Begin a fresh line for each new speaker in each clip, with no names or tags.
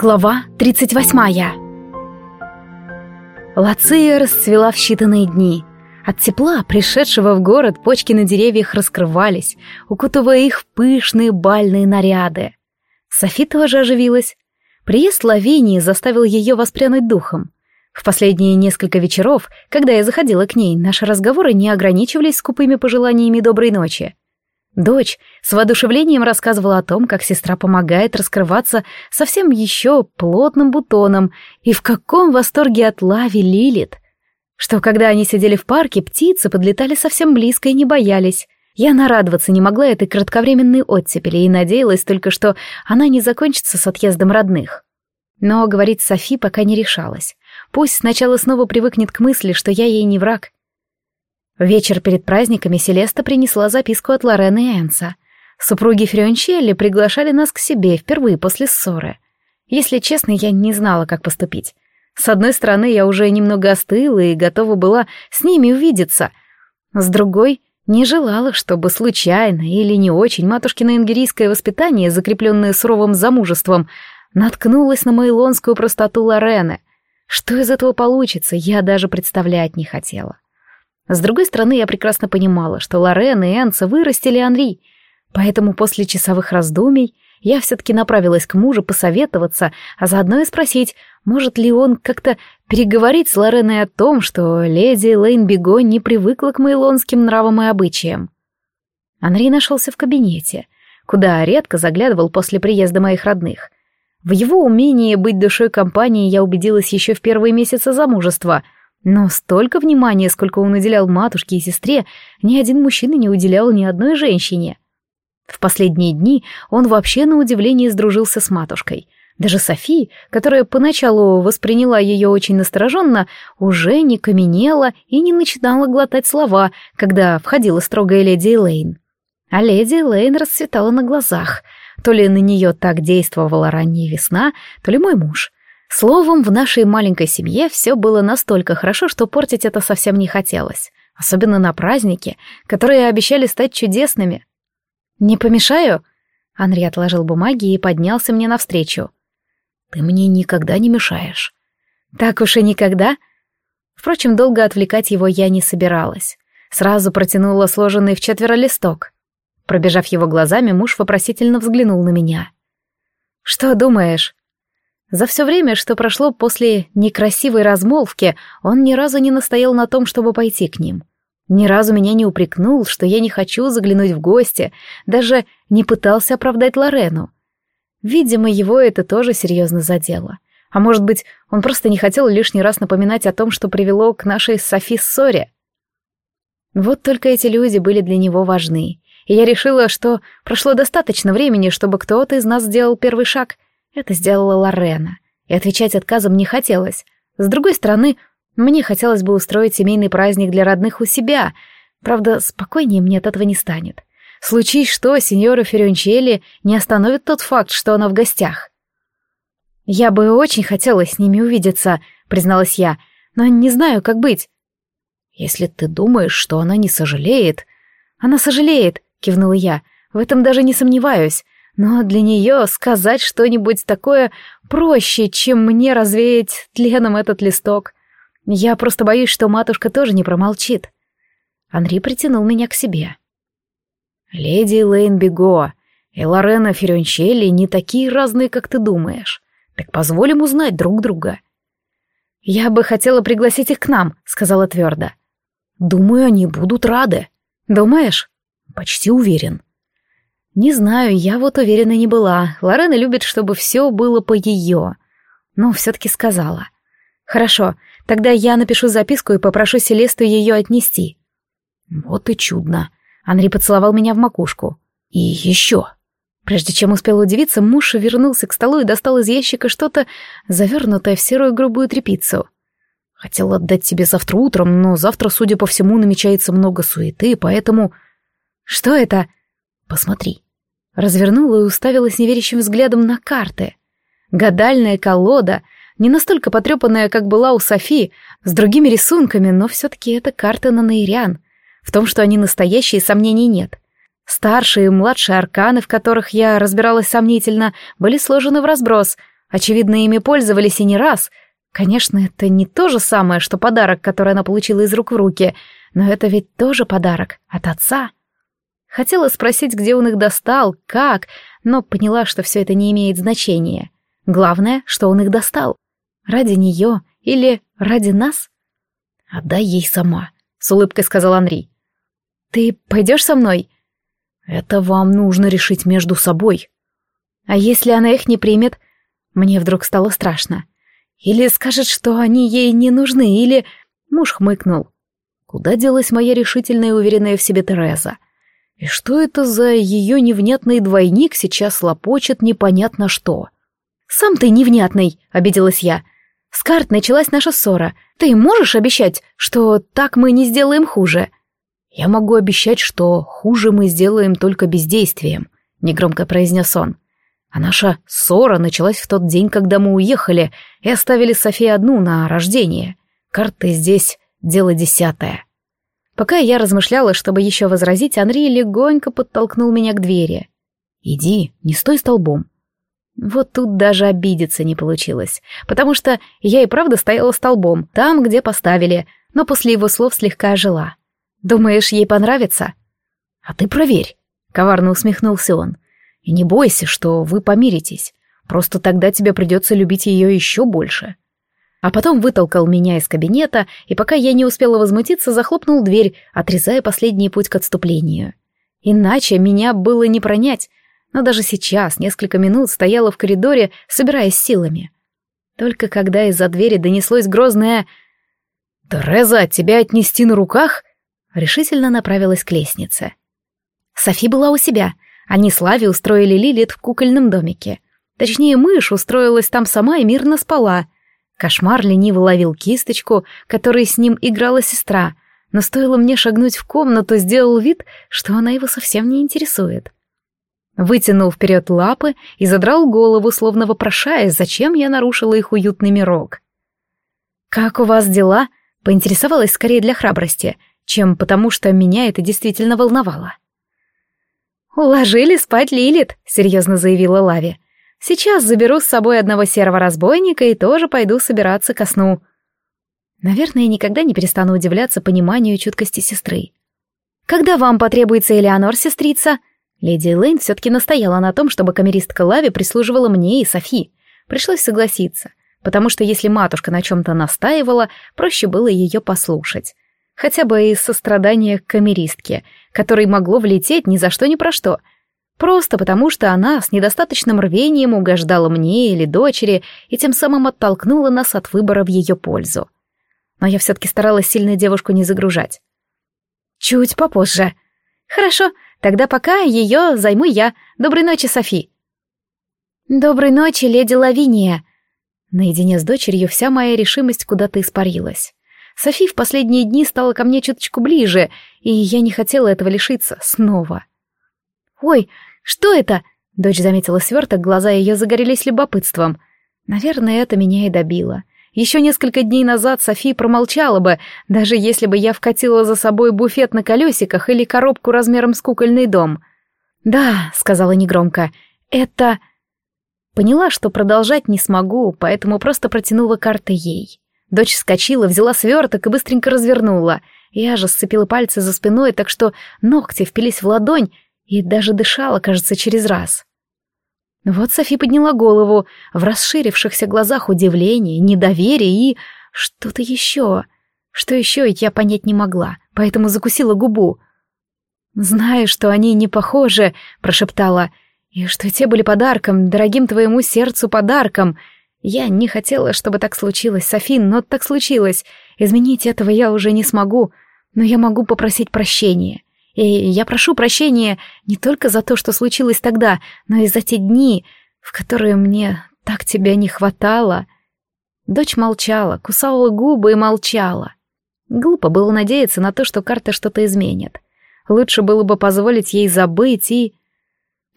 Глава 38 Лация расцвела в считанные дни. От тепла, пришедшего в город, почки на деревьях раскрывались, укутывая их в пышные бальные наряды. Софи тоже оживилась. Приезд Лавинии заставил ее воспрянуть духом. В последние несколько вечеров, когда я заходила к ней, наши разговоры не ограничивались скупыми пожеланиями доброй ночи. Дочь с воодушевлением рассказывала о том, как сестра помогает раскрываться совсем еще плотным бутоном, и в каком восторге от Лави Лилит. Что когда они сидели в парке, птицы подлетали совсем близко и не боялись. Я нарадоваться не могла этой кратковременной оттепели и надеялась только, что она не закончится с отъездом родных. Но говорить Софи пока не решалась. Пусть сначала снова привыкнет к мысли, что я ей не враг, вечер перед праздниками Селеста принесла записку от Лорены и Энса. Супруги Фриончелли приглашали нас к себе впервые после ссоры. Если честно, я не знала, как поступить. С одной стороны, я уже немного остыла и готова была с ними увидеться. С другой, не желала, чтобы случайно или не очень матушкино ингерийское воспитание, закрепленное суровым замужеством, наткнулось на мейлонскую простоту Лорены. Что из этого получится, я даже представлять не хотела. С другой стороны, я прекрасно понимала, что Лорен и Энса вырастили Анри, поэтому после часовых раздумий я все-таки направилась к мужу посоветоваться, а заодно и спросить, может ли он как-то переговорить с Лореной о том, что леди Лейн Биго не привыкла к мейлонским нравам и обычаям. Анри нашелся в кабинете, куда редко заглядывал после приезда моих родных. В его умении быть душой компании я убедилась еще в первые месяцы замужества — но столько внимания, сколько он уделял матушке и сестре, ни один мужчина не уделял ни одной женщине. В последние дни он вообще на удивление сдружился с матушкой. Даже Софи, которая поначалу восприняла ее очень настороженно, уже не каменела и не начинала глотать слова, когда входила строгая леди Элейн. А леди Элейн расцветала на глазах. То ли на нее так действовала ранняя весна, то ли мой муж — Словом, в нашей маленькой семье все было настолько хорошо, что портить это совсем не хотелось. Особенно на праздники, которые обещали стать чудесными. «Не помешаю?» Анри отложил бумаги и поднялся мне навстречу. «Ты мне никогда не мешаешь». «Так уж и никогда?» Впрочем, долго отвлекать его я не собиралась. Сразу протянула сложенный в четверо листок. Пробежав его глазами, муж вопросительно взглянул на меня. «Что думаешь?» За все время, что прошло после некрасивой размолвки, он ни разу не настоял на том, чтобы пойти к ним. Ни разу меня не упрекнул, что я не хочу заглянуть в гости, даже не пытался оправдать Лорену. Видимо, его это тоже серьезно задело. А может быть, он просто не хотел лишний раз напоминать о том, что привело к нашей Софи ссоре. Вот только эти люди были для него важны, и я решила, что прошло достаточно времени, чтобы кто-то из нас сделал первый шаг — это сделала Лорена, и отвечать отказом не хотелось. С другой стороны, мне хотелось бы устроить семейный праздник для родных у себя. Правда, спокойнее мне от этого не станет. Случись что, сеньора Ференчелли не остановит тот факт, что она в гостях. «Я бы очень хотела с ними увидеться», — призналась я, «но не знаю, как быть». «Если ты думаешь, что она не сожалеет...» «Она сожалеет», — кивнула я, — «в этом даже не сомневаюсь. Но для нее сказать что-нибудь такое проще, чем мне развеять тленом этот листок. Я просто боюсь, что матушка тоже не промолчит. Анри притянул меня к себе. «Леди Лейн Бего и Лорена Ференчелли не такие разные, как ты думаешь. Так позволим узнать друг друга». «Я бы хотела пригласить их к нам», — сказала твердо. «Думаю, они будут рады». «Думаешь?» «Почти уверен». Не знаю, я вот уверена не была. Лорена любит, чтобы все было по ее. Но все-таки сказала. Хорошо, тогда я напишу записку и попрошу Селесту ее отнести. Вот и чудно. Анри поцеловал меня в макушку. И еще. Прежде чем успел удивиться, муж вернулся к столу и достал из ящика что-то, завернутое в серую грубую тряпицу. Хотел отдать тебе завтра утром, но завтра, судя по всему, намечается много суеты, поэтому... Что это? Посмотри. Развернула и уставилась неверящим взглядом на карты. Гадальная колода, не настолько потрепанная, как была у Софи, с другими рисунками, но все-таки это карта на Нейрян. В том, что они настоящие, сомнений нет. Старшие и младшие арканы, в которых я разбиралась сомнительно, были сложены в разброс, Очевидно, ими пользовались и не раз. Конечно, это не то же самое, что подарок, который она получила из рук в руки, но это ведь тоже подарок от отца. Хотела спросить, где он их достал, как, но поняла, что все это не имеет значения. Главное, что он их достал. Ради нее или ради нас? «Отдай ей сама», — с улыбкой сказал Анри. «Ты пойдешь со мной?» «Это вам нужно решить между собой». «А если она их не примет?» Мне вдруг стало страшно. «Или скажет, что они ей не нужны, или...» Муж хмыкнул. Куда делась моя решительная и уверенная в себе Тереза? И что это за ее невнятный двойник сейчас лопочет непонятно что? «Сам ты невнятный», — обиделась я. «С карт началась наша ссора. Ты можешь обещать, что так мы не сделаем хуже?» «Я могу обещать, что хуже мы сделаем только бездействием», — негромко произнес он. «А наша ссора началась в тот день, когда мы уехали и оставили Софи одну на рождение. Карты здесь дело десятое». Пока я размышляла, чтобы еще возразить, Анри легонько подтолкнул меня к двери. «Иди, не стой столбом». Вот тут даже обидеться не получилось, потому что я и правда стояла столбом, там, где поставили, но после его слов слегка ожила. Думаешь, ей понравится? А ты проверь, коварно усмехнулся он. И не бойся, что вы помиритесь. Просто тогда тебе придется любить ее еще больше. А потом вытолкал меня из кабинета, и пока я не успела возмутиться, захлопнул дверь, отрезая последний путь к отступлению. Иначе меня было не пронять, но даже сейчас несколько минут стояла в коридоре, собираясь силами. Только когда из-за двери донеслось грозное «Тереза, тебя отнести на руках?» решительно направилась к лестнице. Софи была у себя. Они с Лави устроили Лилит в кукольном домике. Точнее, мышь устроилась там сама и мирно спала. Кошмар лениво ловил кисточку, которой с ним играла сестра, но стоило мне шагнуть в комнату, сделал вид, что она его совсем не интересует. Вытянул вперед лапы и задрал голову, словно вопрошая, зачем я нарушила их уютный мирок. «Как у вас дела?» — поинтересовалась скорее для храбрости — чем потому, что меня это действительно волновало. «Уложили спать Лилит», — серьезно заявила Лави. «Сейчас заберу с собой одного серого разбойника и тоже пойду собираться ко сну». Наверное, никогда не перестану удивляться пониманию и чуткости сестры. «Когда вам потребуется Элеонор, сестрица?» Леди Лейн все-таки настояла на том, чтобы камеристка Лави прислуживала мне и Софи. Пришлось согласиться, потому что если матушка на чем-то настаивала, проще было ее послушать хотя бы из сострадания к камеристке, которой могло влететь ни за что ни про что. Просто потому, что она с недостаточным рвением угождала мне или дочери и тем самым оттолкнула нас от выбора в ее пользу. Но я все-таки старалась сильно девушку не загружать. Чуть попозже. Хорошо, тогда пока ее займу я. Доброй ночи, Софи. Доброй ночи, леди Лавиния. Наедине с дочерью вся моя решимость куда-то испарилась. Софи в последние дни стала ко мне чуточку ближе, и я не хотела этого лишиться снова. «Ой, что это?» — дочь заметила сверток, глаза ее загорелись любопытством. Наверное, это меня и добило. Еще несколько дней назад Софи промолчала бы, даже если бы я вкатила за собой буфет на колесиках или коробку размером с кукольный дом. «Да», — сказала негромко, — «это...» Поняла, что продолжать не смогу, поэтому просто протянула карты ей. Дочь вскочила, взяла сверток и быстренько развернула. Я же сцепила пальцы за спиной, так что ногти впились в ладонь и даже дышала, кажется, через раз. Вот Софи подняла голову, в расширившихся глазах удивление, недоверие и что-то еще. Что еще, я понять не могла, поэтому закусила губу. «Знаю, что они не похожи», — прошептала, — «и что те были подарком, дорогим твоему сердцу подарком», — я не хотела, чтобы так случилось, Софин, но так случилось. Изменить этого я уже не смогу, но я могу попросить прощения. И я прошу прощения не только за то, что случилось тогда, но и за те дни, в которые мне так тебя не хватало. Дочь молчала, кусала губы и молчала. Глупо было надеяться на то, что карта что-то изменит. Лучше было бы позволить ей забыть и...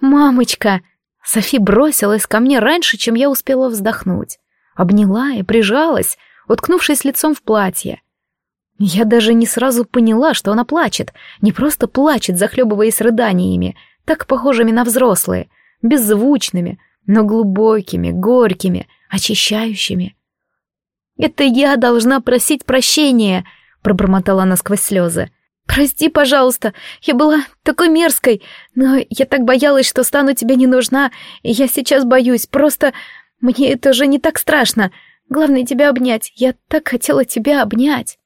«Мамочка!» Софи бросилась ко мне раньше, чем я успела вздохнуть. Обняла и прижалась, уткнувшись лицом в платье. Я даже не сразу поняла, что она плачет, не просто плачет, захлебываясь рыданиями, так похожими на взрослые, беззвучными, но глубокими, горькими, очищающими. «Это я должна просить прощения», — пробормотала она сквозь слезы. «Прости, пожалуйста, я была такой мерзкой, но я так боялась, что стану тебе не нужна, и я сейчас боюсь, просто мне это уже не так страшно. Главное тебя обнять, я так хотела тебя обнять».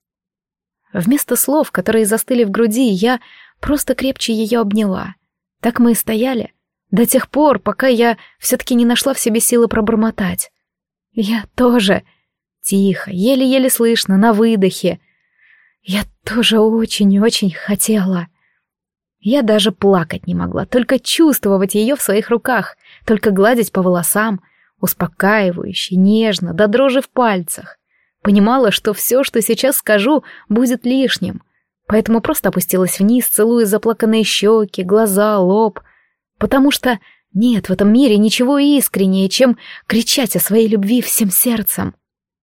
Вместо слов, которые застыли в груди, я просто крепче ее обняла. Так мы и стояли, до тех пор, пока я все-таки не нашла в себе силы пробормотать. Я тоже. Тихо, еле-еле слышно, на выдохе. Я тоже очень-очень хотела. Я даже плакать не могла, только чувствовать ее в своих руках, только гладить по волосам, успокаивающе, нежно, до дрожи в пальцах. Понимала, что все, что сейчас скажу, будет лишним, поэтому просто опустилась вниз, целуя заплаканные щеки, глаза, лоб, потому что нет в этом мире ничего искреннее, чем кричать о своей любви всем сердцем.